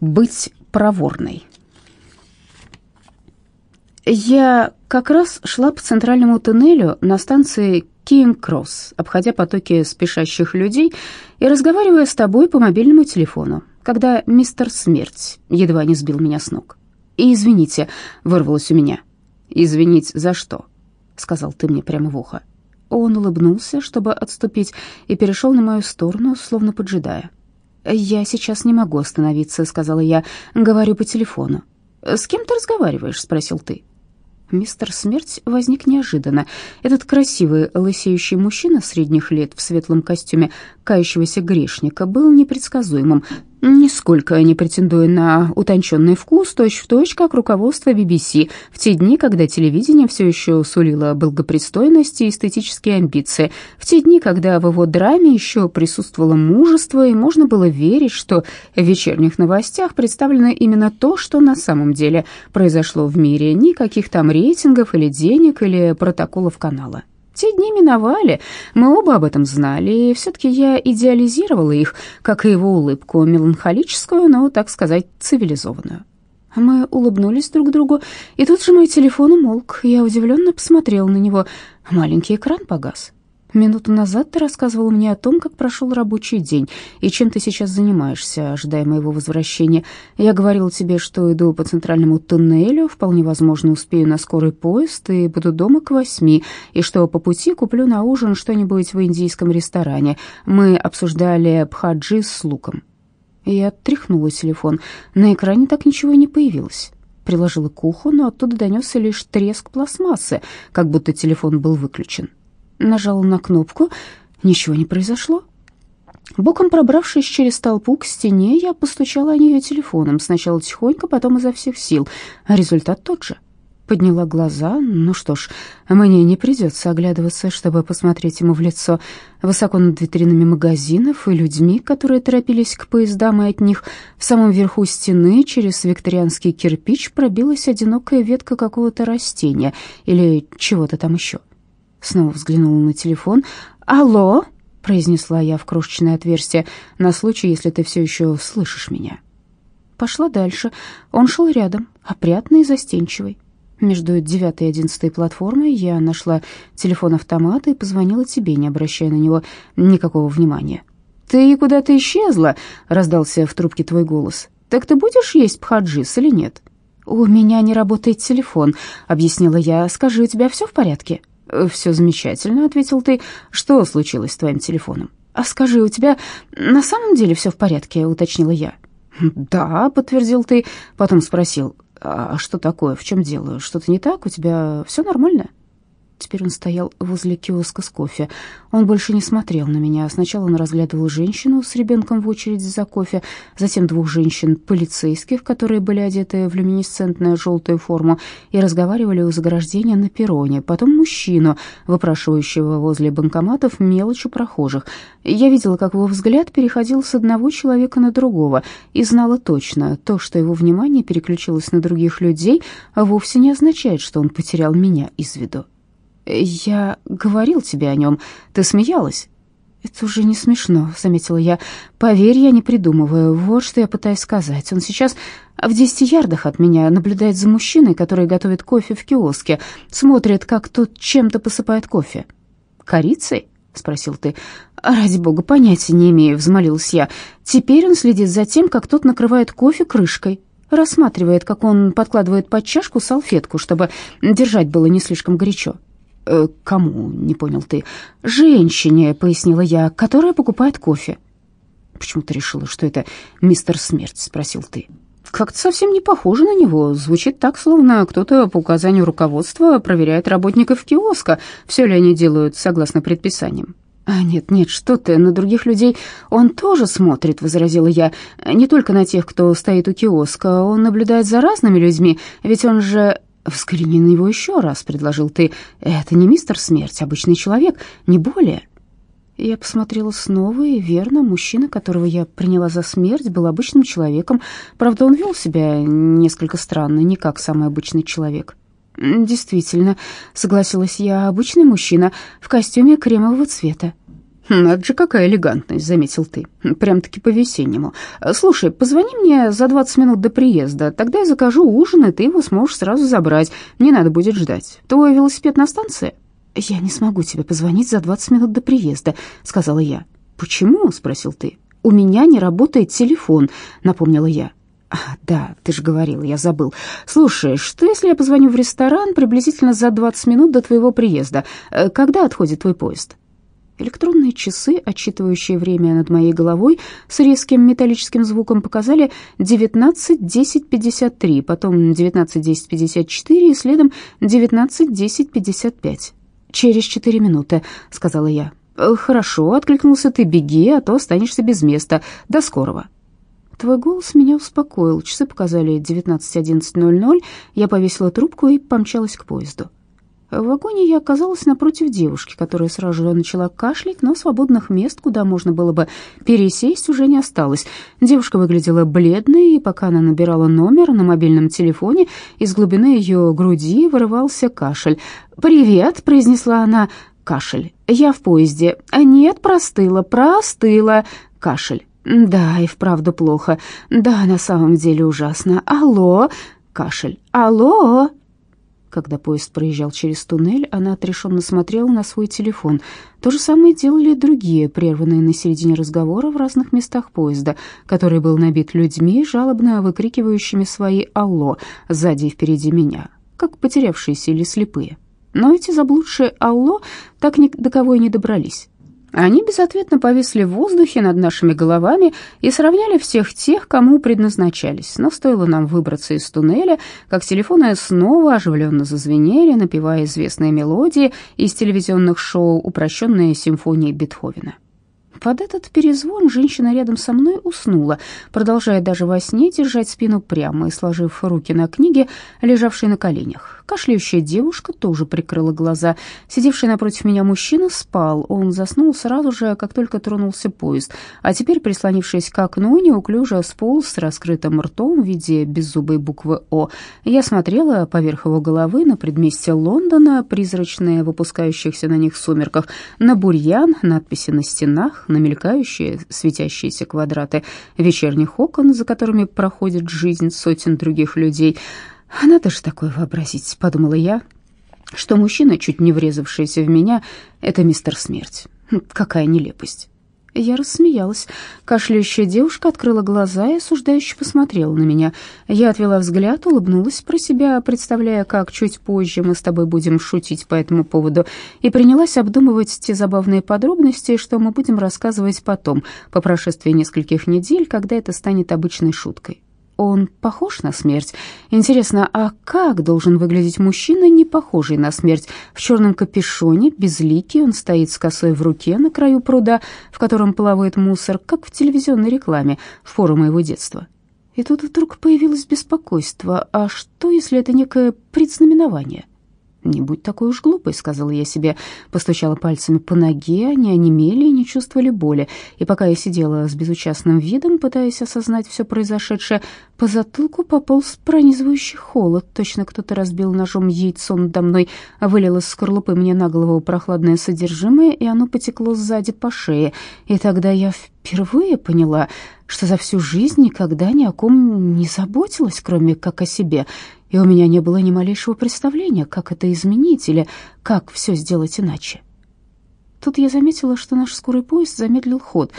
Быть проворной. Я как раз шла по центральному туннелю на станции Кинг-Кросс, обходя потоки спешащих людей и разговаривая с тобой по мобильному телефону, когда мистер Смерть едва не сбил меня с ног. И извините, вырвалось у меня. Извинить за что? сказал ты мне прямо в ухо. Он улыбнулся, чтобы отступить, и перешел на мою сторону, словно поджидая. «Я сейчас не могу остановиться», — сказала я. «Говорю по телефону». «С кем ты разговариваешь?» — спросил ты. Мистер Смерть возник неожиданно. Этот красивый, лысеющий мужчина средних лет в светлом костюме кающегося грешника был непредсказуемым, нисколько не претендуя на утонченный вкус, точь-в-точь, как руководство BBC в те дни, когда телевидение все еще сулило благопристойность и эстетические амбиции, в те дни, когда в его драме еще присутствовало мужество, и можно было верить, что в вечерних новостях представлено именно то, что на самом деле произошло в мире, никаких там рейтингов или денег или протоколов канала. Те дни миновали, мы оба об этом знали, и все-таки я идеализировала их, как и его улыбку, меланхолическую, но, так сказать, цивилизованную. Мы улыбнулись друг другу, и тут же мой телефон умолк. Я удивленно посмотрела на него. Маленький экран погас. Минуту назад ты рассказывал мне о том, как прошел рабочий день и чем ты сейчас занимаешься, ожидая моего возвращения. Я говорил тебе, что иду по центральному туннелю, вполне возможно, успею на скорый поезд и буду дома к восьми, и что по пути куплю на ужин что-нибудь в индийском ресторане. Мы обсуждали бхаджи с луком. Я тряхнула телефон. На экране так ничего и не появилось. Приложила к уху, но оттуда донесся лишь треск пластмассы, как будто телефон был выключен. Нажала на кнопку, ничего не произошло. Боком пробравшись через толпу к стене, я постучала о нее телефоном, сначала тихонько, потом изо всех сил, результат тот же. Подняла глаза, ну что ж, мне не придется оглядываться, чтобы посмотреть ему в лицо. Высоко над витринами магазинов и людьми, которые торопились к поездам и от них, в самом верху стены через викторианский кирпич пробилась одинокая ветка какого-то растения или чего-то там еще. Снова взглянула на телефон. «Алло?» — произнесла я в крошечное отверстие, на случай, если ты все еще слышишь меня. Пошла дальше. Он шел рядом, опрятный и застенчивый. Между девятой и одиннадцатой платформой я нашла телефон-автомат и позвонила тебе, не обращая на него никакого внимания. «Ты куда-то исчезла?» — раздался в трубке твой голос. «Так ты будешь есть пхаджис или нет?» «У меня не работает телефон», — объяснила я. «Скажи, у тебя все в порядке?» «Все замечательно», — ответил ты. «Что случилось с твоим телефоном?» «А скажи, у тебя на самом деле все в порядке?» — уточнила я. «Да», — подтвердил ты, потом спросил, «А что такое, в чем дело? Что-то не так? У тебя все нормально?» Теперь он стоял возле киоска с кофе. Он больше не смотрел на меня. Сначала он разглядывал женщину с ребенком в очереди за кофе, затем двух женщин-полицейских, которые были одеты в люминесцентную желтую форму и разговаривали у заграждения на перроне, потом мужчину, выпрашивающего возле банкоматов мелочь у прохожих. Я видела, как его взгляд переходил с одного человека на другого и знала точно, то, что его внимание переключилось на других людей, вовсе не означает, что он потерял меня из виду. «Я говорил тебе о нем. Ты смеялась?» «Это уже не смешно», — заметила я. «Поверь, я не придумываю. Вот что я пытаюсь сказать. Он сейчас в десяти ярдах от меня наблюдает за мужчиной, который готовит кофе в киоске, смотрит, как тот чем-то посыпает кофе». «Корицей?» — спросил ты. «Ради бога, понятия не имею», — взмолилась я. «Теперь он следит за тем, как тот накрывает кофе крышкой, рассматривает, как он подкладывает под чашку салфетку, чтобы держать было не слишком горячо. «Э, «Кому?» — не понял ты. «Женщине», — пояснила я, — «которая покупает кофе». «Почему ты решила, что это мистер Смерть?» — спросил ты. «Как-то совсем не похоже на него. Звучит так, словно кто-то по указанию руководства проверяет работников киоска, все ли они делают согласно предписаниям». «А нет, нет, что ты, на других людей он тоже смотрит», — возразила я. «Не только на тех, кто стоит у киоска, он наблюдает за разными людьми, ведь он же «Взгляни на него еще раз», — предложил ты. «Это не мистер Смерть, обычный человек, не более». Я посмотрела снова, и верно, мужчина, которого я приняла за смерть, был обычным человеком. Правда, он вел себя несколько странно, не как самый обычный человек. «Действительно», — согласилась я, — «обычный мужчина в костюме кремового цвета». «Надо же, какая элегантность», — заметил ты. «Прям-таки по-весеннему. Слушай, позвони мне за 20 минут до приезда, тогда я закажу ужин, и ты его сможешь сразу забрать. Не надо будет ждать. Твой велосипед на станции?» «Я не смогу тебе позвонить за 20 минут до приезда», — сказала я. «Почему?» — спросил ты. «У меня не работает телефон», — напомнила я. А, да, ты же говорила, я забыл. Слушай, что если я позвоню в ресторан приблизительно за 20 минут до твоего приезда? Э, когда отходит твой поезд? Электронные часы, отсчитывающие время над моей головой, с резким металлическим звуком показали 19.10.53, потом 19.10.54 и следом 19.10.55. «Через четыре минуты», — сказала я. «Э, «Хорошо», — откликнулся ты, — «беги, а то останешься без места. До скорого». Твой голос меня успокоил. Часы показали 19.11.00. Я повесила трубку и помчалась к поезду. В вагоне я оказалась напротив девушки, которая сразу же начала кашлять, но свободных мест, куда можно было бы пересесть, уже не осталось. Девушка выглядела бледной, и пока она набирала номер на мобильном телефоне, из глубины ее груди вырывался кашель. «Привет», — произнесла она, — кашель. «Я в поезде». «Нет, простыла, простыла». Кашель. Да, и вправду плохо. Да, на самом деле ужасно. Алло, кашель. Алло. Когда поезд проезжал через туннель, она отрешенно смотрела на свой телефон. То же самое делали другие, прерванные на середине разговора в разных местах поезда, который был набит людьми, жалобно выкрикивающими свои «Алло!» сзади и впереди меня, как потерявшиеся или слепые. Но эти заблудшие «Алло» так ни до кого и не добрались. Они безответно повисли в воздухе над нашими головами и сравняли всех тех, кому предназначались. Но стоило нам выбраться из туннеля, как телефоны снова оживленно зазвенели, напевая известные мелодии из телевизионных шоу «Упрощенная симфония Бетховена». Под этот перезвон женщина рядом со мной уснула, продолжая даже во сне держать спину прямо и сложив руки на книге, лежавшей на коленях. Кашляющая девушка тоже прикрыла глаза. Сидевший напротив меня мужчина спал. Он заснул сразу же, как только тронулся поезд. А теперь, прислонившись к окну, неуклюже сполз с раскрытым ртом в виде беззубой буквы «О». Я смотрела поверх его головы на предместье Лондона, призрачные в опускающихся на них сумерках, на бурьян, надписи на стенах, на мелькающие светящиеся квадраты вечерних окон, за которыми проходит жизнь сотен других людей — «Надо же такое вообразить», — подумала я, что мужчина, чуть не врезавшийся в меня, — это мистер Смерть. Хм, какая нелепость. Я рассмеялась. Кашляющая девушка открыла глаза и осуждающе посмотрела на меня. Я отвела взгляд, улыбнулась про себя, представляя, как чуть позже мы с тобой будем шутить по этому поводу, и принялась обдумывать те забавные подробности, что мы будем рассказывать потом, по прошествии нескольких недель, когда это станет обычной шуткой. Он похож на смерть. Интересно, а как должен выглядеть мужчина, не похожий на смерть? В черном капюшоне, безликий, он стоит с косой в руке на краю пруда, в котором плавает мусор, как в телевизионной рекламе в пору моего детства. И тут вдруг появилось беспокойство. А что, если это некое предзнаменование? «Не будь такой уж глупой», — сказала я себе, постучала пальцами по ноге, они онемели и не чувствовали боли. И пока я сидела с безучастным видом, пытаясь осознать все произошедшее, по затылку пополз пронизывающий холод. Точно кто-то разбил ножом яйцо надо мной, вылил из скорлупы мне на голову прохладное содержимое, и оно потекло сзади по шее. И тогда я впервые поняла, что за всю жизнь никогда ни о ком не заботилась, кроме как о себе — и у меня не было ни малейшего представления, как это изменить или как все сделать иначе. Тут я заметила, что наш скорый поезд замедлил ход.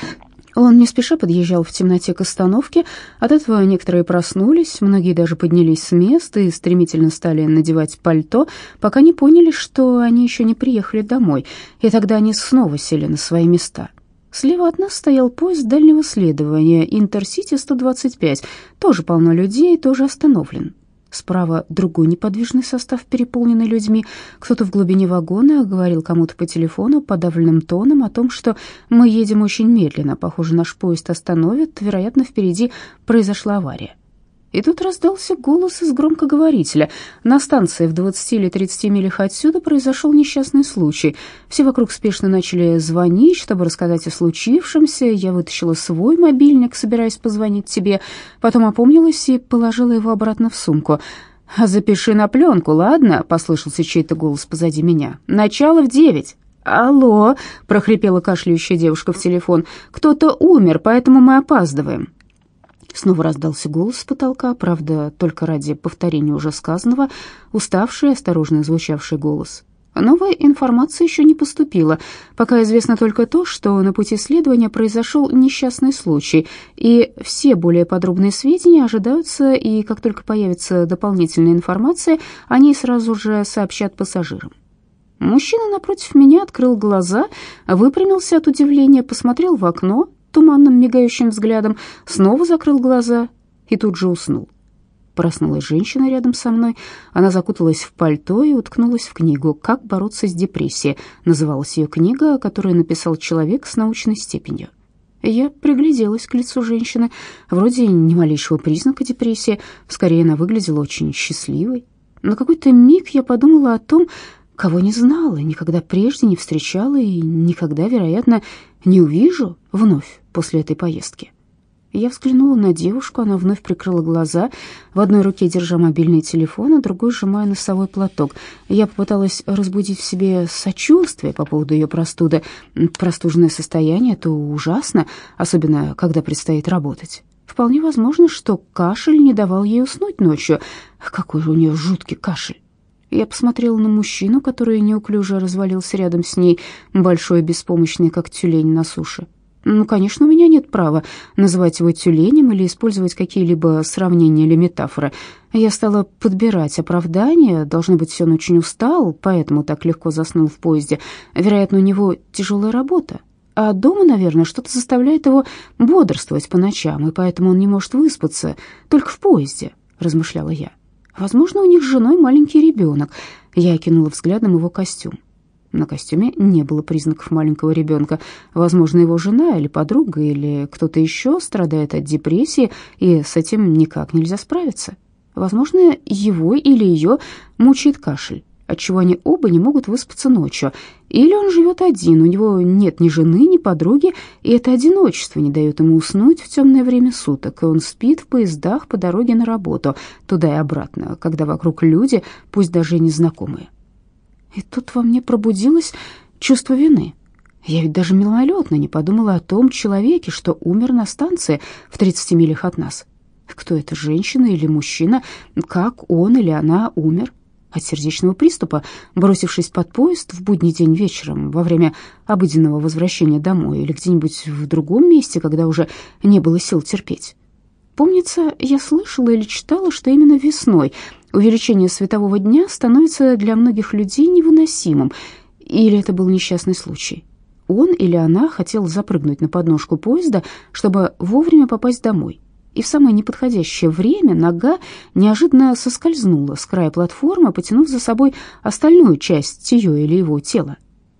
Он не спеша подъезжал в темноте к остановке. От этого некоторые проснулись, многие даже поднялись с места и стремительно стали надевать пальто, пока не поняли, что они еще не приехали домой, и тогда они снова сели на свои места. Слева от нас стоял поезд дальнего следования Интерсити 125, тоже полно людей, тоже остановлен. Справа другой неподвижный состав, переполненный людьми. Кто-то в глубине вагона говорил кому-то по телефону подавленным тоном о том, что мы едем очень медленно, похоже, наш поезд остановит, вероятно, впереди произошла авария. И тут раздался голос из громкоговорителя. На станции в 20 или 30 милях отсюда произошел несчастный случай. Все вокруг спешно начали звонить, чтобы рассказать о случившемся. Я вытащила свой мобильник, собираясь позвонить тебе. Потом опомнилась и положила его обратно в сумку. «Запиши на пленку, ладно?» — послышался чей-то голос позади меня. «Начало в девять». «Алло!» — прохрипела кашляющая девушка в телефон. «Кто-то умер, поэтому мы опаздываем». Снова раздался голос с потолка, правда, только ради повторения уже сказанного, уставший, осторожно звучавший голос. Новая информация еще не поступила. Пока известно только то, что на пути следования произошел несчастный случай, и все более подробные сведения ожидаются, и как только появится дополнительная информация, они сразу же сообщат пассажирам. Мужчина напротив меня открыл глаза, выпрямился от удивления, посмотрел в окно туманным мигающим взглядом, снова закрыл глаза и тут же уснул. Проснулась женщина рядом со мной. Она закуталась в пальто и уткнулась в книгу «Как бороться с депрессией». Называлась ее книга, которую написал человек с научной степенью. Я пригляделась к лицу женщины. Вроде ни малейшего признака депрессии. Скорее, она выглядела очень счастливой. На какой-то миг я подумала о том, кого не знала, никогда прежде не встречала и никогда, вероятно, не увижу вновь после этой поездки. Я взглянула на девушку, она вновь прикрыла глаза, в одной руке держа мобильный телефон, а другой сжимая носовой платок. Я попыталась разбудить в себе сочувствие по поводу ее простуды. Простуженное состояние — это ужасно, особенно когда предстоит работать. Вполне возможно, что кашель не давал ей уснуть ночью. Какой же у нее жуткий кашель. Я посмотрела на мужчину, который неуклюже развалился рядом с ней, большой беспомощный, как тюлень на суше. Ну, конечно, у меня нет права называть его тюленем или использовать какие-либо сравнения или метафоры. Я стала подбирать оправдания, должно быть, он очень устал, поэтому так легко заснул в поезде. Вероятно, у него тяжелая работа. А дома, наверное, что-то заставляет его бодрствовать по ночам, и поэтому он не может выспаться только в поезде, размышляла я. Возможно, у них с женой маленький ребенок. Я кинула взглядом его костюм. На костюме не было признаков маленького ребенка. Возможно, его жена или подруга или кто-то еще страдает от депрессии, и с этим никак нельзя справиться. Возможно, его или ее мучает кашель, отчего они оба не могут выспаться ночью. Или он живет один, у него нет ни жены, ни подруги, и это одиночество не дает ему уснуть в темное время суток, и он спит в поездах по дороге на работу, туда и обратно, когда вокруг люди, пусть даже и незнакомые. И тут во мне пробудилось чувство вины. Я ведь даже мимолетно не подумала о том человеке, что умер на станции в 30 милях от нас. Кто это, женщина или мужчина? Как он или она умер? От сердечного приступа, бросившись под поезд в будний день вечером во время обыденного возвращения домой или где-нибудь в другом месте, когда уже не было сил терпеть. Помнится, я слышала или читала, что именно весной увеличение светового дня становится для многих людей невыносимым. Или это был несчастный случай? Он или она хотел запрыгнуть на подножку поезда, чтобы вовремя попасть домой. И в самое неподходящее время нога неожиданно соскользнула с края платформы, потянув за собой остальную часть ее или его тела.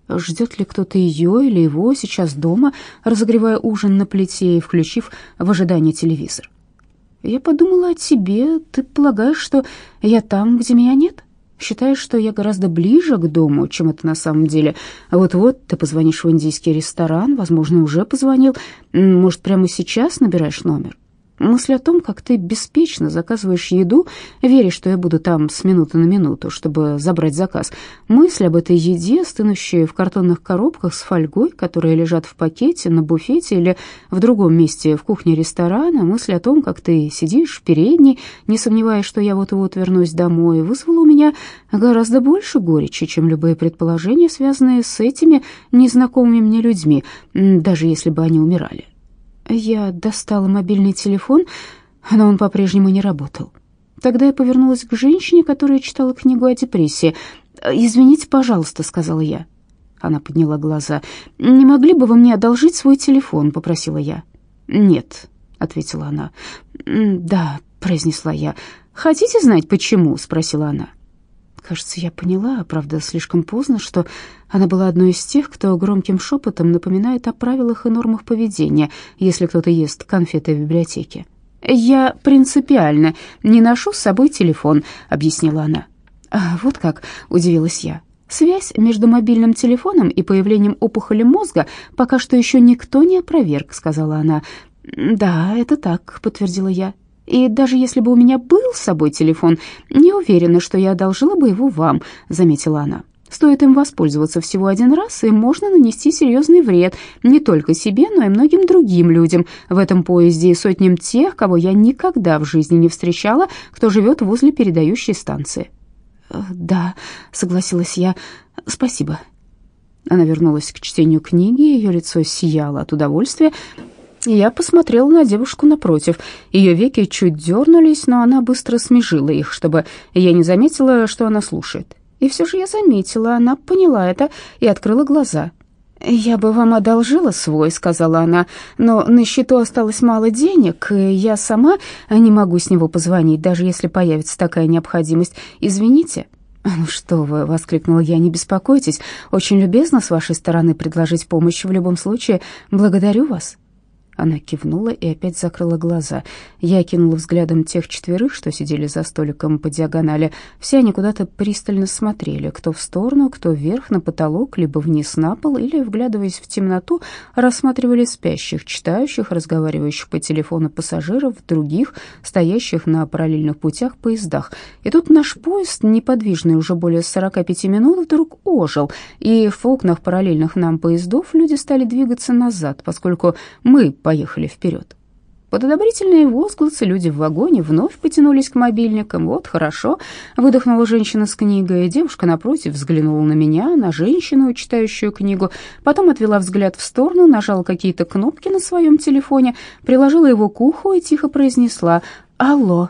Ждет ли кто-то ее или его сейчас дома, разогревая ужин на плите и включив в ожидании телевизор? Я подумала о тебе. Ты полагаешь, что я там, где меня нет? Считаешь, что я гораздо ближе к дому, чем это на самом деле? Вот-вот ты позвонишь в индийский ресторан, возможно, уже позвонил. Может, прямо сейчас набираешь номер? Мысль о том, как ты беспечно заказываешь еду, веришь, что я буду там с минуты на минуту, чтобы забрать заказ. Мысль об этой еде, стынущей в картонных коробках с фольгой, которые лежат в пакете на буфете или в другом месте в кухне ресторана, мысль о том, как ты сидишь в передней, не сомневаясь, что я вот-вот вернусь домой, вызвала у меня гораздо больше горечи, чем любые предположения, связанные с этими незнакомыми мне людьми, даже если бы они умирали. Я достала мобильный телефон, но он по-прежнему не работал. Тогда я повернулась к женщине, которая читала книгу о депрессии. «Извините, пожалуйста», — сказала я. Она подняла глаза. «Не могли бы вы мне одолжить свой телефон?» — попросила я. «Нет», — ответила она. «Да», — произнесла я. «Хотите знать, почему?» — спросила она. Кажется, я поняла, правда, слишком поздно, что она была одной из тех, кто громким шепотом напоминает о правилах и нормах поведения, если кто-то ест конфеты в библиотеке. «Я принципиально не ношу с собой телефон», — объяснила она. «А, «Вот как», — удивилась я. «Связь между мобильным телефоном и появлением опухоли мозга пока что еще никто не опроверг», — сказала она. «Да, это так», — подтвердила я. И даже если бы у меня был с собой телефон, не уверена, что я одолжила бы его вам», — заметила она. Стоит им воспользоваться всего один раз, и можно нанести серьезный вред не только себе, но и многим другим людям в этом поезде и сотням тех, кого я никогда в жизни не встречала, кто живет возле передающей станции. «Э, «Да», — согласилась я, — «спасибо». Она вернулась к чтению книги, ее лицо сияло от удовольствия. Я посмотрела на девушку напротив. Ее веки чуть дернулись, но она быстро смежила их, чтобы я не заметила, что она слушает. И все же я заметила, она поняла это и открыла глаза. «Я бы вам одолжила свой», — сказала она, «но на счету осталось мало денег, и я сама не могу с него позвонить, даже если появится такая необходимость. Извините». «Ну что вы», — воскликнула я, — «не беспокойтесь. Очень любезно с вашей стороны предложить помощь. В любом случае, благодарю вас». Она кивнула и опять закрыла глаза. Я кинула взглядом тех четверых, что сидели за столиком по диагонали. Все они куда-то пристально смотрели, кто в сторону, кто вверх на потолок, либо вниз на пол, или, вглядываясь в темноту, рассматривали спящих, читающих, разговаривающих по телефону пассажиров, других, стоящих на параллельных путях поездах. И тут наш поезд, неподвижный уже более 45 минут, вдруг ожил, и в окнах параллельных нам поездов люди стали двигаться назад, поскольку мы поехали вперед. Под одобрительные возгласы люди в вагоне вновь потянулись к мобильникам. «Вот, хорошо», — выдохнула женщина с книгой. Девушка напротив взглянула на меня, на женщину, читающую книгу, потом отвела взгляд в сторону, нажала какие-то кнопки на своем телефоне, приложила его к уху и тихо произнесла «Алло».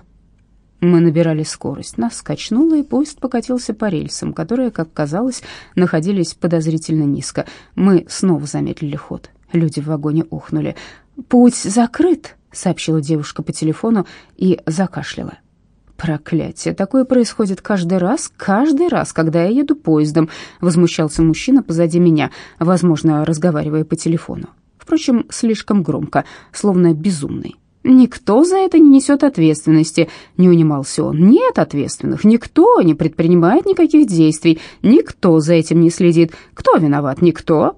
Мы набирали скорость, нас скачнуло, и поезд покатился по рельсам, которые, как казалось, находились подозрительно низко. Мы снова замедлили ход. Люди в вагоне ухнули. «Путь закрыт», — сообщила девушка по телефону и закашляла. «Проклятие! Такое происходит каждый раз, каждый раз, когда я еду поездом», — возмущался мужчина позади меня, возможно, разговаривая по телефону. Впрочем, слишком громко, словно безумный. «Никто за это не несет ответственности», — не унимался он. «Нет ответственных, никто не предпринимает никаких действий, никто за этим не следит. Кто виноват? Никто.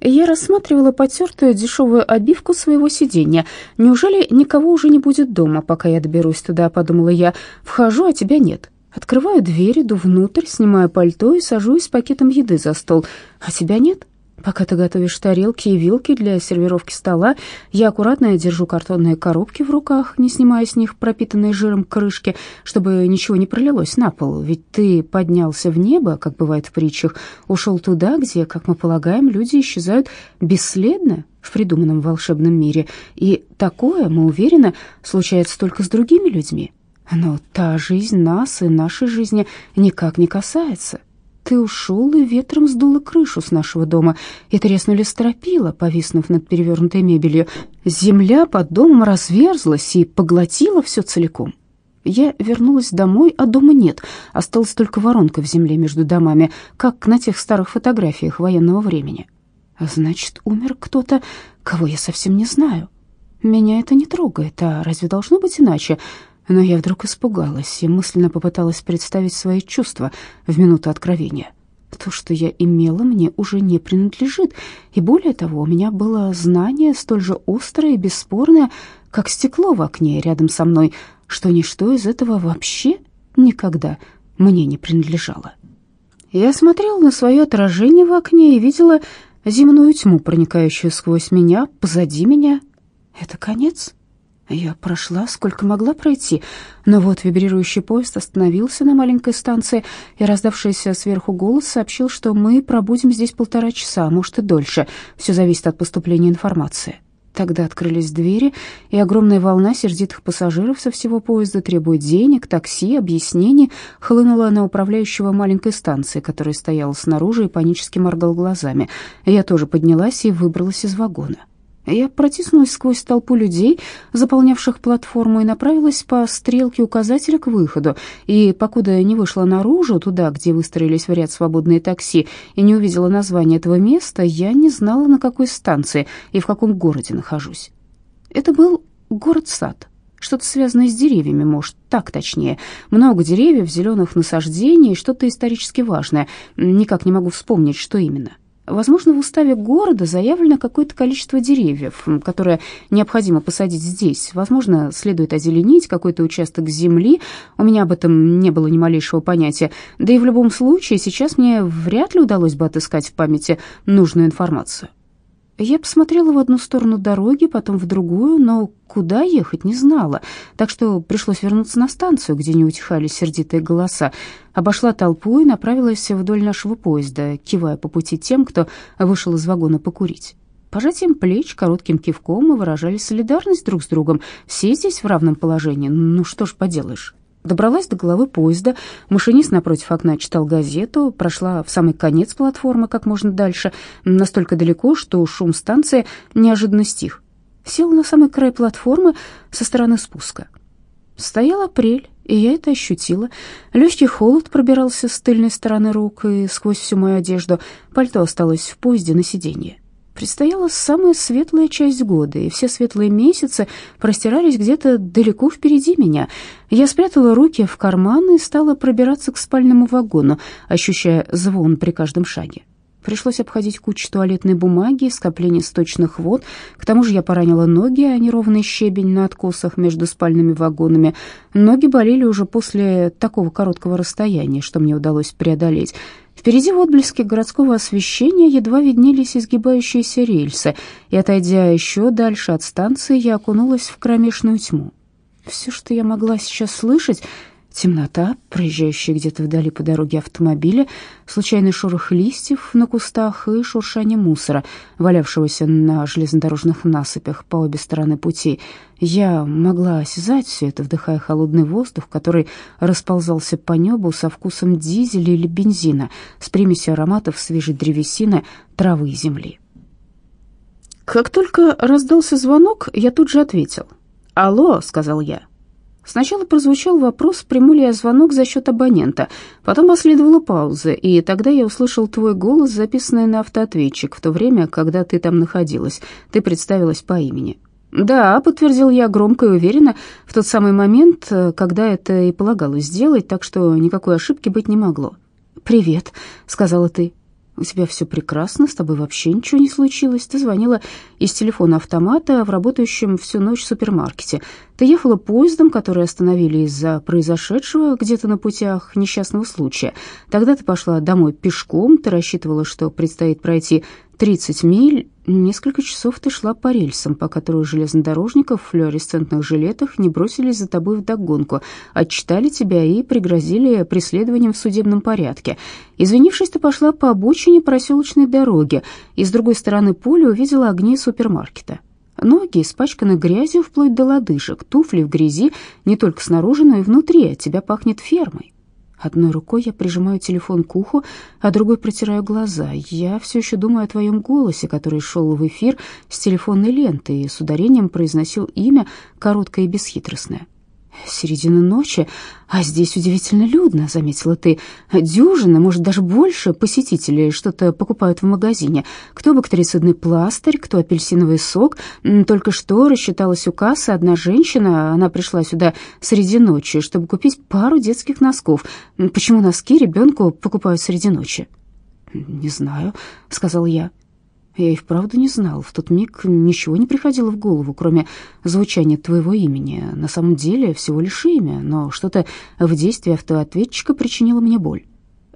Я рассматривала потертую дешевую обивку своего сиденья. Неужели никого уже не будет дома, пока я доберусь туда, подумала я. Вхожу, а тебя нет. Открываю дверь, иду внутрь, снимаю пальто и сажусь с пакетом еды за стол. А тебя нет? Пока ты готовишь тарелки и вилки для сервировки стола, я аккуратно держу картонные коробки в руках, не снимая с них пропитанные жиром крышки, чтобы ничего не пролилось на пол. Ведь ты поднялся в небо, как бывает в притчах, ушел туда, где, как мы полагаем, люди исчезают бесследно в придуманном волшебном мире. И такое, мы уверены, случается только с другими людьми. Но та жизнь нас и нашей жизни никак не касается. Ты ушел, и ветром сдуло крышу с нашего дома, и треснули стропила, повиснув над перевернутой мебелью. Земля под домом разверзлась и поглотила все целиком. Я вернулась домой, а дома нет. Осталась только воронка в земле между домами, как на тех старых фотографиях военного времени. Значит, умер кто-то, кого я совсем не знаю. Меня это не трогает, а разве должно быть иначе? Но я вдруг испугалась и мысленно попыталась представить свои чувства в минуту откровения. То, что я имела, мне уже не принадлежит, и более того, у меня было знание столь же острое и бесспорное, как стекло в окне рядом со мной, что ничто из этого вообще никогда мне не принадлежало. Я смотрела на свое отражение в окне и видела земную тьму, проникающую сквозь меня, позади меня. Это конец? Я прошла, сколько могла пройти, но вот вибрирующий поезд остановился на маленькой станции, и раздавшийся сверху голос сообщил, что мы пробудем здесь полтора часа, а может и дольше. Все зависит от поступления информации. Тогда открылись двери, и огромная волна сердитых пассажиров со всего поезда, требуя денег, такси, объяснений, хлынула на управляющего маленькой станции, который стоял снаружи и панически моргал глазами. Я тоже поднялась и выбралась из вагона. Я протиснулась сквозь толпу людей, заполнявших платформу, и направилась по стрелке указателя к выходу. И покуда не вышла наружу, туда, где выстроились в ряд свободные такси, и не увидела название этого места, я не знала, на какой станции и в каком городе нахожусь. Это был город-сад. Что-то связанное с деревьями, может, так точнее. Много деревьев, зеленых насаждений, что-то исторически важное. Никак не могу вспомнить, что именно. Возможно, в уставе города заявлено какое-то количество деревьев, которое необходимо посадить здесь. Возможно, следует озеленить какой-то участок земли. У меня об этом не было ни малейшего понятия. Да и в любом случае, сейчас мне вряд ли удалось бы отыскать в памяти нужную информацию. Я посмотрела в одну сторону дороги, потом в другую, но куда ехать не знала, так что пришлось вернуться на станцию, где не утихали сердитые голоса. Обошла толпу и направилась вдоль нашего поезда, кивая по пути тем, кто вышел из вагона покурить. Пожатием плеч, коротким кивком мы выражали солидарность друг с другом. Все здесь в равном положении, ну что ж поделаешь. Добралась до головы поезда, машинист напротив окна читал газету, прошла в самый конец платформы как можно дальше, настолько далеко, что шум станции неожиданно стих. Села на самый край платформы со стороны спуска. Стоял апрель, и я это ощутила. Легкий холод пробирался с тыльной стороны рук и сквозь всю мою одежду. Пальто осталось в поезде на сиденье. Предстояла самая светлая часть года, и все светлые месяцы простирались где-то далеко впереди меня. Я спрятала руки в карманы и стала пробираться к спальному вагону, ощущая звон при каждом шаге. Пришлось обходить кучу туалетной бумаги, скопление сточных вод. К тому же я поранила ноги, а не ровный щебень на откосах между спальными вагонами. Ноги болели уже после такого короткого расстояния, что мне удалось преодолеть. Впереди в отблеске городского освещения едва виднелись изгибающиеся рельсы, и, отойдя еще дальше от станции, я окунулась в кромешную тьму. Все, что я могла сейчас слышать, темнота, проезжающие где-то вдали по дороге автомобиля, случайный шорох листьев на кустах и шуршание мусора, валявшегося на железнодорожных насыпях по обе стороны пути — я могла осязать все это, вдыхая холодный воздух, который расползался по небу со вкусом дизеля или бензина, с примесью ароматов свежей древесины, травы и земли. Как только раздался звонок, я тут же ответил. «Алло», — сказал я. Сначала прозвучал вопрос, приму ли я звонок за счет абонента, потом последовала пауза, и тогда я услышал твой голос, записанный на автоответчик в то время, когда ты там находилась. Ты представилась по имени. «Да», — подтвердил я громко и уверенно, в тот самый момент, э, когда это и полагалось сделать, так что никакой ошибки быть не могло. «Привет», — сказала ты. «У тебя все прекрасно, с тобой вообще ничего не случилось. Ты звонила из телефона автомата в работающем всю ночь супермаркете. Ты ехала поездом, который остановили из-за произошедшего где-то на путях несчастного случая. Тогда ты пошла домой пешком, ты рассчитывала, что предстоит пройти 30 миль, несколько часов ты шла по рельсам, пока трое железнодорожников в флуоресцентных жилетах не бросились за тобой вдогонку, отчитали тебя и пригрозили преследованием в судебном порядке. Извинившись, ты пошла по обочине проселочной дороги и с другой стороны поля увидела огни супермаркета. Ноги испачканы грязью вплоть до лодыжек, туфли в грязи не только снаружи, но и внутри, от тебя пахнет фермой. Одной рукой я прижимаю телефон к уху, а другой протираю глаза. Я все еще думаю о твоем голосе, который шел в эфир с телефонной ленты и с ударением произносил имя, короткое и бесхитростное. «Середина ночи, а здесь удивительно людно», — заметила ты. «Дюжина, может, даже больше посетителей что-то покупают в магазине. Кто бактерицидный пластырь, кто апельсиновый сок. Только что рассчиталась у кассы одна женщина, она пришла сюда среди ночи, чтобы купить пару детских носков. Почему носки ребенку покупают среди ночи?» «Не знаю», — сказал я. Я и вправду не знал. В тот миг ничего не приходило в голову, кроме звучания твоего имени. На самом деле всего лишь имя, но что-то в действии автоответчика причинило мне боль.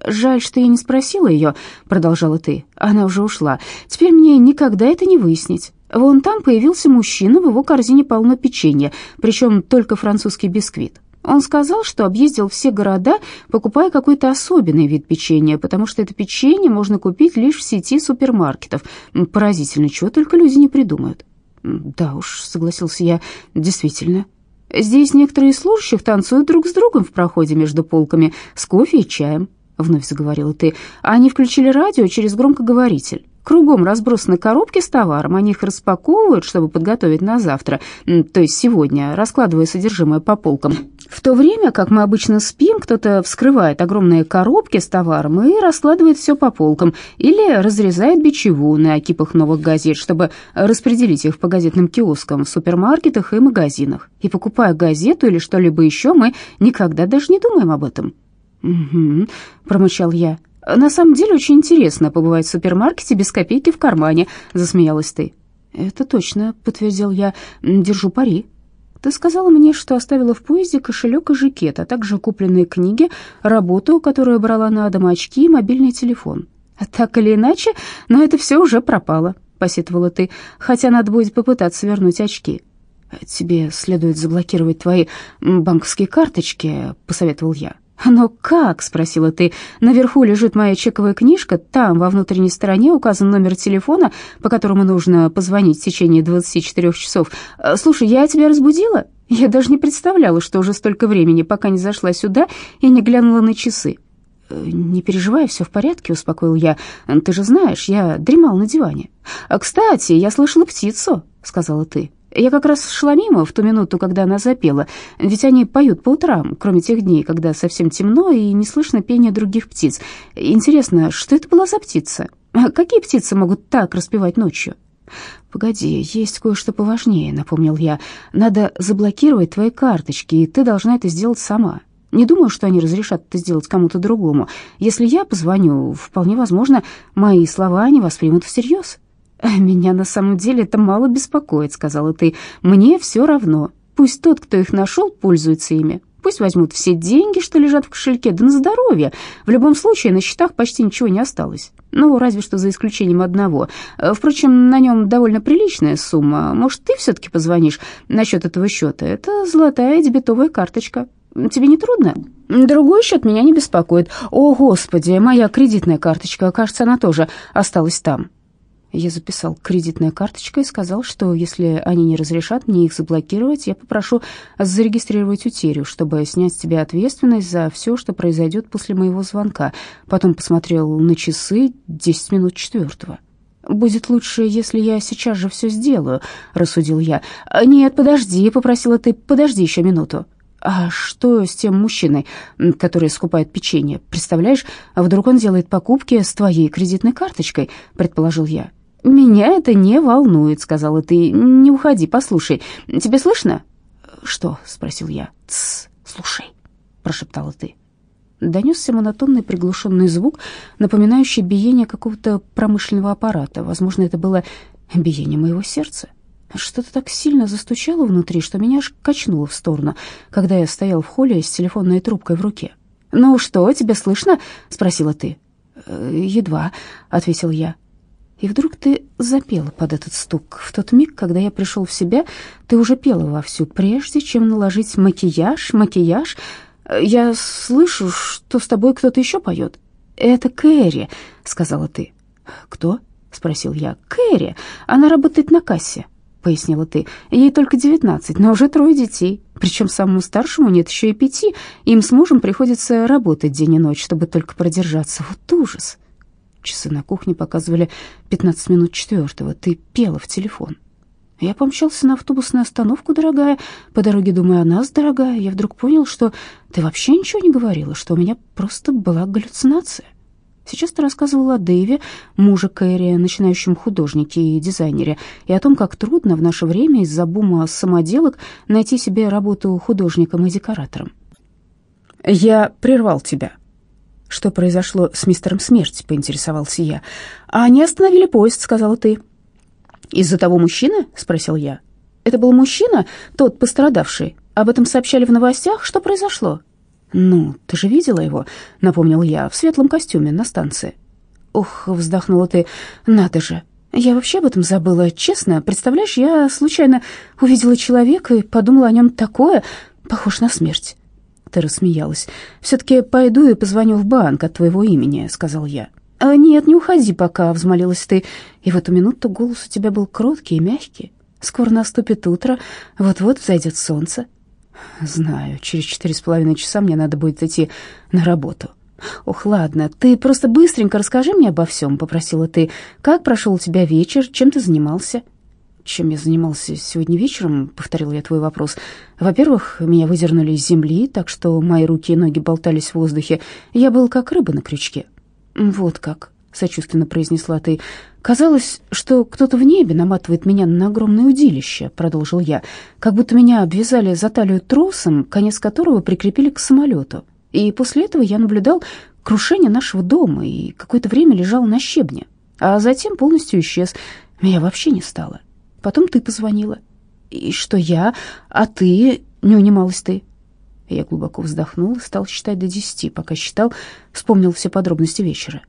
«Жаль, что я не спросила ее», — продолжала ты. «Она уже ушла. Теперь мне никогда это не выяснить. Вон там появился мужчина, в его корзине полно печенья, причем только французский бисквит. Он сказал, что объездил все города, покупая какой-то особенный вид печенья, потому что это печенье можно купить лишь в сети супермаркетов. Поразительно, чего только люди не придумают. Да уж, согласился я, действительно. Здесь некоторые служащих танцуют друг с другом в проходе между полками с кофе и чаем, вновь заговорила ты. Они включили радио через громкоговоритель. Кругом разбросаны коробки с товаром, они их распаковывают, чтобы подготовить на завтра, то есть сегодня, раскладывая содержимое по полкам. В то время, как мы обычно спим, кто-то вскрывает огромные коробки с товаром и раскладывает все по полкам или разрезает бичеву на кипах новых газет, чтобы распределить их по газетным киоскам в супермаркетах и магазинах. И покупая газету или что-либо еще, мы никогда даже не думаем об этом. «Угу», — промычал я. На самом деле очень интересно побывать в супермаркете без копейки в кармане, засмеялась ты. Это точно, подтвердил я. Держу пари. Ты сказала мне, что оставила в поезде кошелек и жакет, а также купленные книги, работу, которую брала на дом, очки и мобильный телефон. Так или иначе, но это все уже пропало, посетовала ты, хотя надо будет попытаться вернуть очки. Тебе следует заблокировать твои банковские карточки, посоветовал я. «Но как?» — спросила ты. «Наверху лежит моя чековая книжка, там, во внутренней стороне, указан номер телефона, по которому нужно позвонить в течение 24 часов. Э, слушай, я тебя разбудила? Я даже не представляла, что уже столько времени, пока не зашла сюда и не глянула на часы». «Э, «Не переживай, все в порядке», — успокоил я. «Ты же знаешь, я дремал на диване». «Кстати, я слышала птицу», — сказала ты. Я как раз шла мимо в ту минуту, когда она запела, ведь они поют по утрам, кроме тех дней, когда совсем темно и не слышно пения других птиц. Интересно, что это была за птица? Какие птицы могут так распевать ночью? «Погоди, есть кое-что поважнее», — напомнил я. «Надо заблокировать твои карточки, и ты должна это сделать сама. Не думаю, что они разрешат это сделать кому-то другому. Если я позвоню, вполне возможно, мои слова не воспримут всерьез». «Меня на самом деле это мало беспокоит», — сказала ты. «Мне все равно. Пусть тот, кто их нашел, пользуется ими. Пусть возьмут все деньги, что лежат в кошельке, да на здоровье. В любом случае, на счетах почти ничего не осталось. Ну, разве что за исключением одного. Впрочем, на нем довольно приличная сумма. Может, ты все-таки позвонишь насчет этого счета? Это золотая дебетовая карточка. Тебе не трудно? Другой счет меня не беспокоит. О, Господи, моя кредитная карточка, кажется, она тоже осталась там. Я записал кредитная карточка и сказал, что если они не разрешат мне их заблокировать, я попрошу зарегистрировать утерю, чтобы снять с тебя ответственность за все, что произойдет после моего звонка. Потом посмотрел на часы 10 минут четвертого. «Будет лучше, если я сейчас же все сделаю», — рассудил я. «Нет, подожди», — попросила ты, — «подожди еще минуту». «А что с тем мужчиной, который скупает печенье? Представляешь, вдруг он делает покупки с твоей кредитной карточкой?» — предположил я. «Меня это не волнует», — сказала ты. «Не уходи, послушай. Тебе слышно?» «Что?» — спросил я. «Тсс, слушай», — прошептала ты. Донесся монотонный приглушенный звук, напоминающий биение какого-то промышленного аппарата. Возможно, это было биение моего сердца. Что-то так сильно застучало внутри, что меня аж качнуло в сторону, когда я стоял в холле с телефонной трубкой в руке. «Ну что, тебе слышно?» — спросила ты. «Э, «Едва», — ответил я. И вдруг ты запела под этот стук. В тот миг, когда я пришел в себя, ты уже пела вовсю, прежде чем наложить макияж, макияж. Я слышу, что с тобой кто-то еще поет. Это Кэрри, сказала ты. Кто? спросил я. Кэрри. Она работает на кассе, пояснила ты. Ей только девятнадцать, но уже трое детей. Причем самому старшему нет еще и пяти. Им с мужем приходится работать день и ночь, чтобы только продержаться. Вот ужас. Часы на кухне показывали 15 минут четвертого. Ты пела в телефон. Я помчался на автобусную остановку, дорогая. По дороге думаю о нас, дорогая. Я вдруг понял, что ты вообще ничего не говорила, что у меня просто была галлюцинация. Сейчас ты рассказывала о Дэйве, муже Кэрри, начинающем художнике и дизайнере, и о том, как трудно в наше время из-за бума самоделок найти себе работу художником и декоратором. Я прервал тебя. «Что произошло с мистером Смерть?» — поинтересовался я. «А они остановили поезд», — сказала ты. «Из-за того мужчины?» — спросил я. «Это был мужчина, тот пострадавший. Об этом сообщали в новостях. Что произошло?» «Ну, ты же видела его?» — напомнил я, в светлом костюме на станции. «Ох», — вздохнула ты, — «надо же». Я вообще об этом забыла, честно. Представляешь, я случайно увидела человека и подумала о нем такое, похож на смерть. Ты рассмеялась. «Все-таки пойду и позвоню в банк от твоего имени», — сказал я. «А «Нет, не уходи пока», — взмолилась ты. И в эту минуту голос у тебя был кроткий и мягкий. «Скоро наступит утро, вот-вот взойдет солнце». «Знаю, через четыре с половиной часа мне надо будет идти на работу». «Ох, ладно, ты просто быстренько расскажи мне обо всем», — попросила ты. «Как прошел у тебя вечер, чем ты занимался?» «Чем я занимался сегодня вечером?» — повторил я твой вопрос. «Во-первых, меня выдернули из земли, так что мои руки и ноги болтались в воздухе. Я был как рыба на крючке». «Вот как», — сочувственно произнесла ты. «Казалось, что кто-то в небе наматывает меня на огромное удилище», — продолжил я. «Как будто меня обвязали за талию тросом, конец которого прикрепили к самолету. И после этого я наблюдал, крушение нашего дома и какое-то время лежал на щебне, а затем полностью исчез. Меня вообще не стало. Потом ты позвонила. И что я, а ты, не унималась ты. Я глубоко вздохнул и стал считать до десяти. Пока считал, вспомнил все подробности вечера.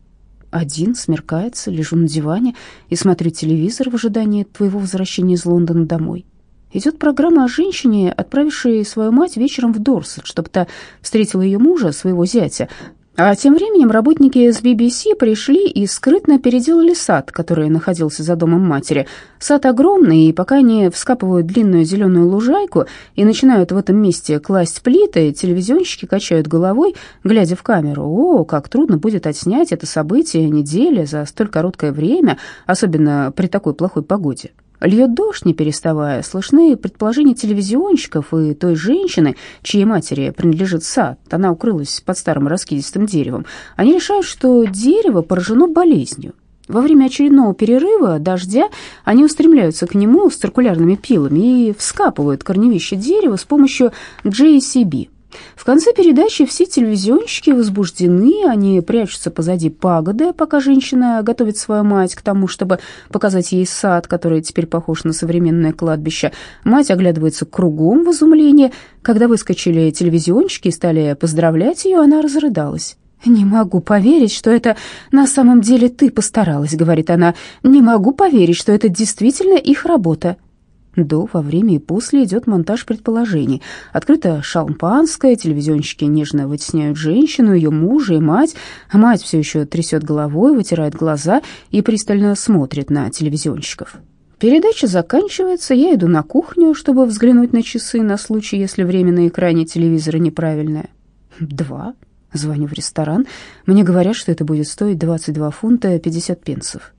Один, смеркается, лежу на диване и смотрю телевизор в ожидании твоего возвращения из Лондона домой. Идет программа о женщине, отправившей свою мать вечером в Дорсет, чтобы та встретила ее мужа, своего зятя, а тем временем работники из BBC пришли и скрытно переделали сад, который находился за домом матери. Сад огромный, и пока они вскапывают длинную зеленую лужайку и начинают в этом месте класть плиты, телевизионщики качают головой, глядя в камеру. О, как трудно будет отснять это событие недели за столь короткое время, особенно при такой плохой погоде. Льет дождь, не переставая, слышны предположения телевизионщиков и той женщины, чьей матери принадлежит сад. Она укрылась под старым раскидистым деревом. Они решают, что дерево поражено болезнью. Во время очередного перерыва дождя они устремляются к нему с циркулярными пилами и вскапывают корневище дерева с помощью JCB. В конце передачи все телевизионщики возбуждены, они прячутся позади пагоды, пока женщина готовит свою мать к тому, чтобы показать ей сад, который теперь похож на современное кладбище. Мать оглядывается кругом в изумлении. Когда выскочили телевизионщики и стали поздравлять ее, она разрыдалась. «Не могу поверить, что это на самом деле ты постаралась», — говорит она. «Не могу поверить, что это действительно их работа». До, во время и после идет монтаж предположений. Открыто шампанское, телевизионщики нежно вытесняют женщину, ее мужа и мать. Мать все еще трясет головой, вытирает глаза и пристально смотрит на телевизионщиков. Передача заканчивается, я иду на кухню, чтобы взглянуть на часы на случай, если время на экране телевизора неправильное. Два. Звоню в ресторан. Мне говорят, что это будет стоить 22 фунта 50 пенсов.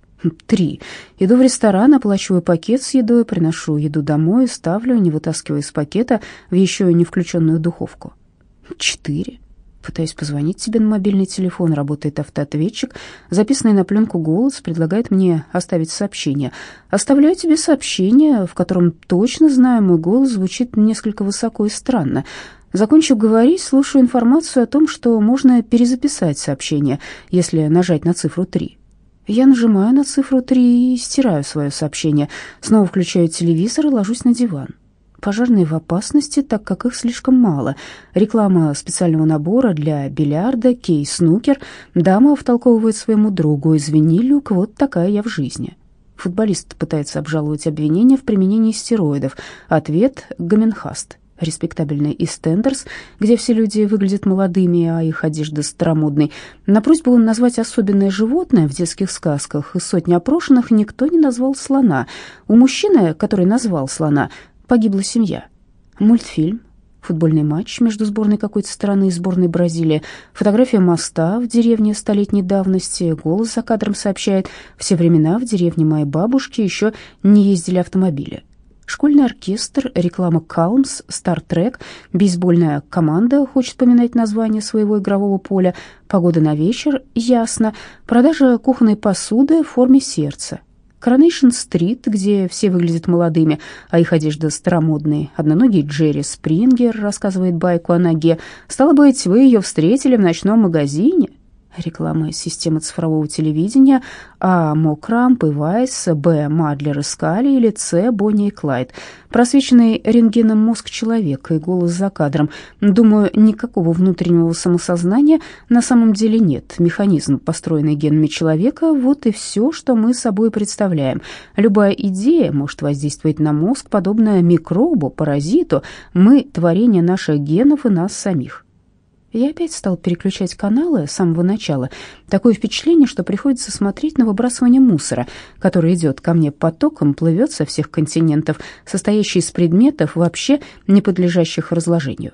Три. Иду в ресторан, оплачиваю пакет с едой, приношу еду домой, ставлю, не вытаскивая из пакета, в еще не включенную духовку. Четыре. Пытаюсь позвонить тебе на мобильный телефон, работает автоответчик. Записанный на пленку голос предлагает мне оставить сообщение. Оставляю тебе сообщение, в котором точно знаю, мой голос звучит несколько высоко и странно. Закончив говорить, слушаю информацию о том, что можно перезаписать сообщение, если нажать на цифру 3. Я нажимаю на цифру 3 и стираю свое сообщение. Снова включаю телевизор и ложусь на диван. Пожарные в опасности, так как их слишком мало. Реклама специального набора для бильярда, кей-снукер. Дама втолковывает своему другу, извини, Люк, вот такая я в жизни. Футболист пытается обжаловать обвинение в применении стероидов. Ответ – Гоменхаст респектабельный Истендерс, где все люди выглядят молодыми, а их одежда старомодной. На просьбу назвать особенное животное в детских сказках из сотни опрошенных никто не назвал слона. У мужчины, который назвал слона, погибла семья. Мультфильм, футбольный матч между сборной какой-то страны и сборной Бразилии, фотография моста в деревне столетней давности, голос за кадром сообщает, все времена в деревне моей бабушки еще не ездили автомобили. Школьный оркестр, реклама Калмс, Стартрек, бейсбольная команда хочет поминать название своего игрового поля, погода на вечер, ясно, продажа кухонной посуды в форме сердца. Коронейшн-стрит, где все выглядят молодыми, а их одежда старомодная. Одноногий Джерри Спрингер рассказывает байку о ноге. «Стало быть, вы ее встретили в ночном магазине?» Реклама системы цифрового телевидения А. Мокрамп и Вайс, Б. Мадлер и Скали или С. Бонни и Клайд. Просвеченный рентгеном мозг человека и голос за кадром. Думаю, никакого внутреннего самосознания на самом деле нет. Механизм, построенный генами человека, вот и все, что мы собой представляем. Любая идея может воздействовать на мозг, подобно микробу, паразиту. Мы — творение наших генов и нас самих. Я опять стал переключать каналы с самого начала. Такое впечатление, что приходится смотреть на выбрасывание мусора, который идет ко мне потоком, плывет со всех континентов, состоящий из предметов, вообще не подлежащих разложению.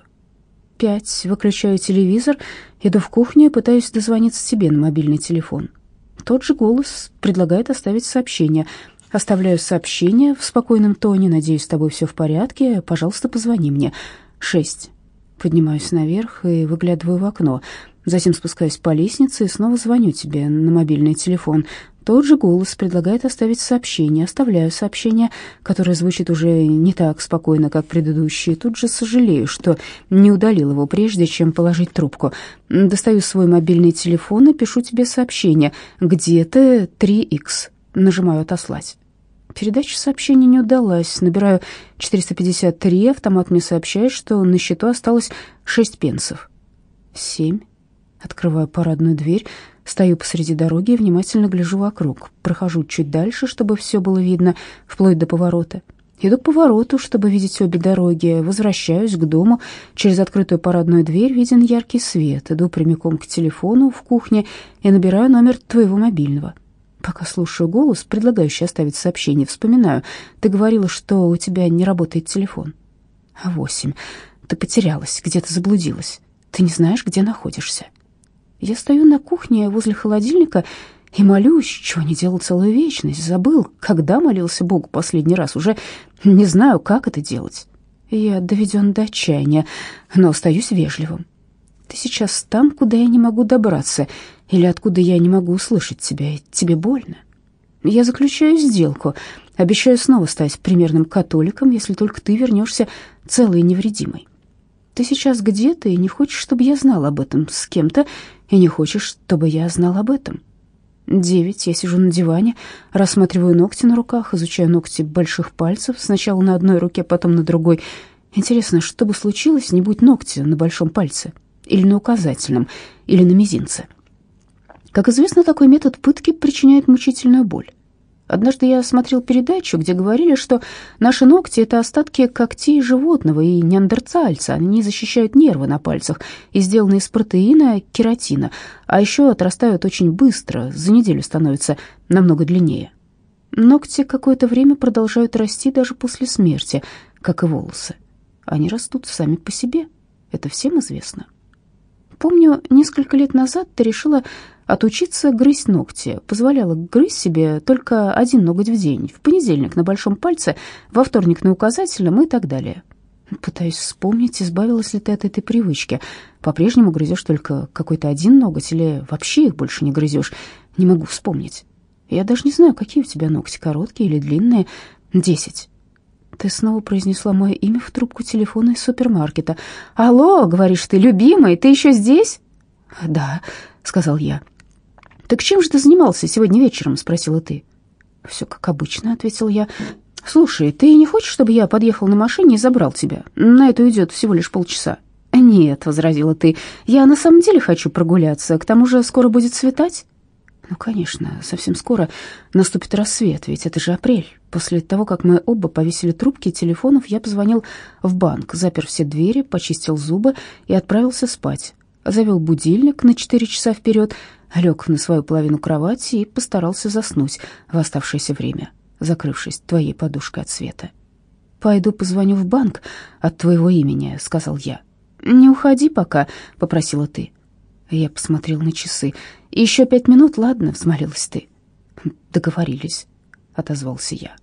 Пять. Выключаю телевизор, иду в кухню и пытаюсь дозвониться себе на мобильный телефон. Тот же голос предлагает оставить сообщение. Оставляю сообщение в спокойном тоне. Надеюсь, с тобой все в порядке. Пожалуйста, позвони мне. Шесть. Поднимаюсь наверх и выглядываю в окно. Затем спускаюсь по лестнице и снова звоню тебе на мобильный телефон. Тот же голос предлагает оставить сообщение. Оставляю сообщение, которое звучит уже не так спокойно, как предыдущие. Тут же сожалею, что не удалил его прежде, чем положить трубку. Достаю свой мобильный телефон и пишу тебе сообщение. Где ты? 3х. Нажимаю «Отослать». Передача сообщений не удалась. Набираю 453, автомат мне сообщает, что на счету осталось 6 пенсов. 7. Открываю парадную дверь, стою посреди дороги и внимательно гляжу вокруг. Прохожу чуть дальше, чтобы все было видно, вплоть до поворота. Иду к повороту, чтобы видеть обе дороги. Возвращаюсь к дому. Через открытую парадную дверь виден яркий свет. Иду прямиком к телефону в кухне и набираю номер твоего мобильного. Пока слушаю голос, предлагающий оставить сообщение, вспоминаю. Ты говорила, что у тебя не работает телефон. Восемь. Ты потерялась, где-то заблудилась. Ты не знаешь, где находишься. Я стою на кухне возле холодильника и молюсь, чего не делал целую вечность. Забыл, когда молился Богу последний раз. Уже не знаю, как это делать. Я доведен до отчаяния, но остаюсь вежливым. Ты сейчас там, куда я не могу добраться, или откуда я не могу услышать тебя, тебе больно. Я заключаю сделку, обещаю снова стать примерным католиком, если только ты вернешься целой и невредимой. Ты сейчас где-то и не хочешь, чтобы я знал об этом с кем-то, и не хочешь, чтобы я знал об этом. Девять. Я сижу на диване, рассматриваю ногти на руках, изучаю ногти больших пальцев, сначала на одной руке, потом на другой. Интересно, что бы случилось, не будь ногти на большом пальце, или на указательном, или на мизинце. Как известно, такой метод пытки причиняет мучительную боль. Однажды я смотрел передачу, где говорили, что наши ногти — это остатки когтей животного и неандертальца. Они защищают нервы на пальцах и сделаны из протеина кератина, а еще отрастают очень быстро, за неделю становятся намного длиннее. Ногти какое-то время продолжают расти даже после смерти, как и волосы. Они растут сами по себе, это всем известно. Помню, несколько лет назад ты решила отучиться грызть ногти. Позволяла грызть себе только один ноготь в день. В понедельник на большом пальце, во вторник на указательном и так далее. Пытаюсь вспомнить, избавилась ли ты от этой привычки. По-прежнему грызешь только какой-то один ноготь или вообще их больше не грызешь? Не могу вспомнить. Я даже не знаю, какие у тебя ногти, короткие или длинные. Десять. Ты снова произнесла мое имя в трубку телефона из супермаркета. «Алло, — говоришь ты, — любимый, ты еще здесь?» «Да», — сказал я. «Так чем же ты занимался сегодня вечером?» — спросила ты. «Все как обычно», — ответил я. «Слушай, ты не хочешь, чтобы я подъехал на машине и забрал тебя? На это уйдет всего лишь полчаса». «Нет», — возразила ты, — «я на самом деле хочу прогуляться, к тому же скоро будет светать». «Ну, конечно, совсем скоро наступит рассвет, ведь это же апрель». После того, как мы оба повесили трубки телефонов, я позвонил в банк, запер все двери, почистил зубы и отправился спать. Завел будильник на четыре часа вперед, лег на свою половину кровати и постарался заснуть в оставшееся время, закрывшись твоей подушкой от света. «Пойду позвоню в банк от твоего имени», — сказал я. «Не уходи пока», — попросила ты. Я посмотрел на часы. «Еще пять минут, ладно?» — взмолилась ты. «Договорились», — отозвался я.